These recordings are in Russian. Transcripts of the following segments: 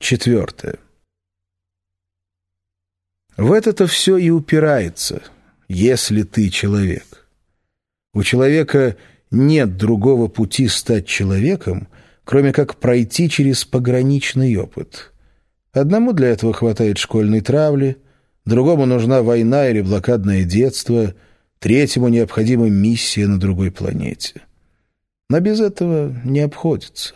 Четвертое. В это-то все и упирается, если ты человек. У человека нет другого пути стать человеком, кроме как пройти через пограничный опыт. Одному для этого хватает школьной травли, другому нужна война или блокадное детство, третьему необходима миссия на другой планете. Но без этого не обходится.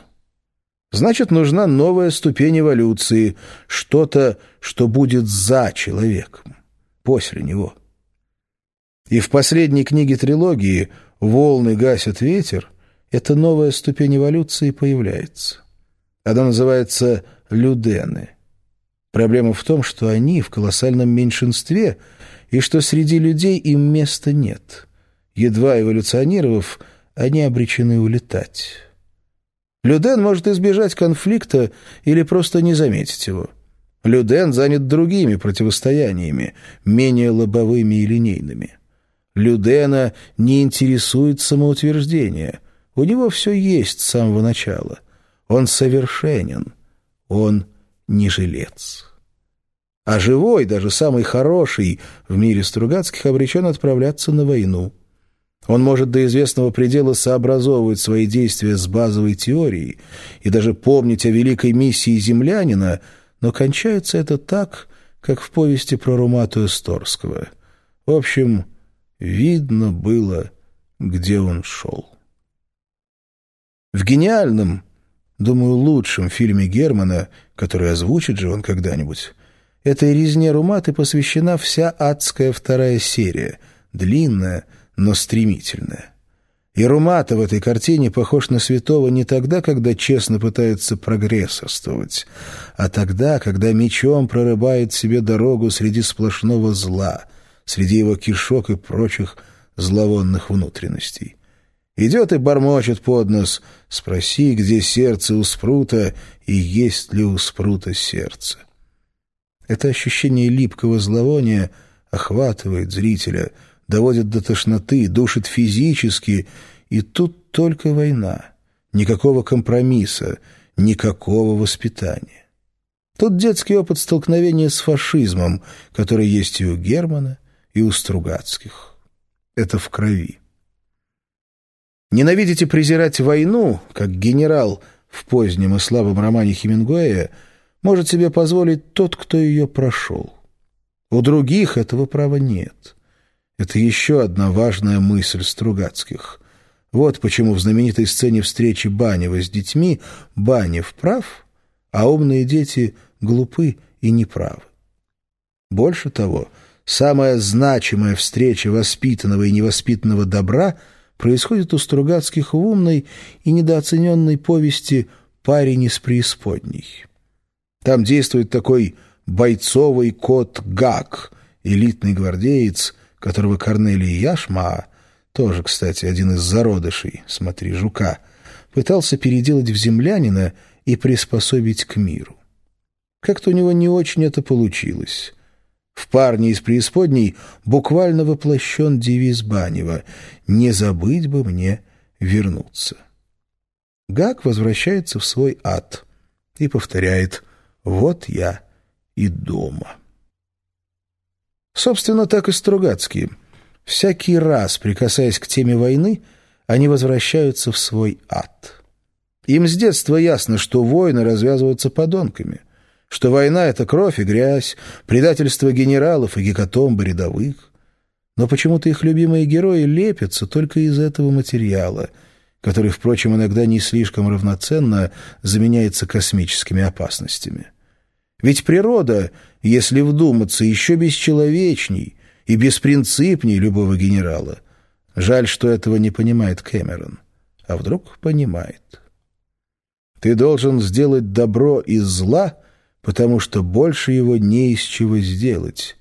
Значит, нужна новая ступень эволюции, что-то, что будет за человеком, после него. И в последней книге трилогии «Волны гасят ветер» эта новая ступень эволюции появляется. Она называется «людены». Проблема в том, что они в колоссальном меньшинстве и что среди людей им места нет. Едва эволюционировав, они обречены улетать. Люден может избежать конфликта или просто не заметить его. Люден занят другими противостояниями, менее лобовыми и линейными. Людена не интересует самоутверждение. У него все есть с самого начала. Он совершенен. Он не жилец. А живой, даже самый хороший в мире Стругацких, обречен отправляться на войну. Он может до известного предела сообразовывать свои действия с базовой теорией и даже помнить о великой миссии землянина, но кончается это так, как в повести про Румату Эсторского. В общем, видно было, где он шел. В гениальном, думаю, лучшем фильме Германа, который озвучит же он когда-нибудь, этой резне Руматы посвящена вся адская вторая серия, длинная, но стремительная. И Румата в этой картине похож на святого не тогда, когда честно пытается прогрессорствовать, а тогда, когда мечом прорывает себе дорогу среди сплошного зла, среди его кишок и прочих зловонных внутренностей. Идет и бормочет под нос «Спроси, где сердце у спрута, и есть ли у спрута сердце». Это ощущение липкого зловония охватывает зрителя — доводит до тошноты, душит физически, и тут только война. Никакого компромисса, никакого воспитания. Тот детский опыт столкновения с фашизмом, который есть и у Германа, и у Стругацких. Это в крови. Ненавидеть и презирать войну, как генерал в позднем и слабом романе Хемингуэя, может себе позволить тот, кто ее прошел. У других этого права нет. Это еще одна важная мысль Стругацких. Вот почему в знаменитой сцене встречи Банева с детьми Банев прав, а умные дети глупы и неправы. Больше того, самая значимая встреча воспитанного и невоспитанного добра происходит у Стругацких в умной и недооцененной повести «Парень из преисподней». Там действует такой бойцовый кот Гак, элитный гвардеец, которого Корнелий Яшма, тоже, кстати, один из зародышей, смотри, жука, пытался переделать в землянина и приспособить к миру. Как-то у него не очень это получилось. В парне из преисподней буквально воплощен девиз Банева «Не забыть бы мне вернуться». Гак возвращается в свой ад и повторяет «Вот я и дома». Собственно, так и Стругацкие. Всякий раз, прикасаясь к теме войны, они возвращаются в свой ад. Им с детства ясно, что войны развязываются подонками, что война — это кровь и грязь, предательство генералов и гекатомбы рядовых. Но почему-то их любимые герои лепятся только из этого материала, который, впрочем, иногда не слишком равноценно заменяется космическими опасностями. Ведь природа, если вдуматься, еще бесчеловечней и беспринципней любого генерала. Жаль, что этого не понимает Кэмерон. А вдруг понимает. Ты должен сделать добро из зла, потому что больше его не из чего сделать.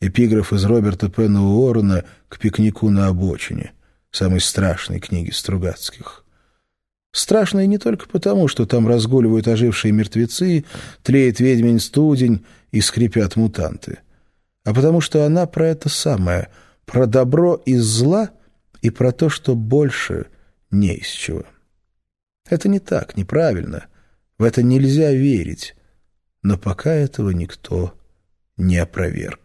Эпиграф из Роберта Пена Уоррена «К пикнику на обочине», самой страшной книги Стругацких. Страшно и не только потому, что там разгуливают ожившие мертвецы, тлеет ведьмин студень и скрипят мутанты, а потому что она про это самое, про добро из зла и про то, что больше не из чего. Это не так, неправильно. В это нельзя верить. но пока этого никто не опроверг.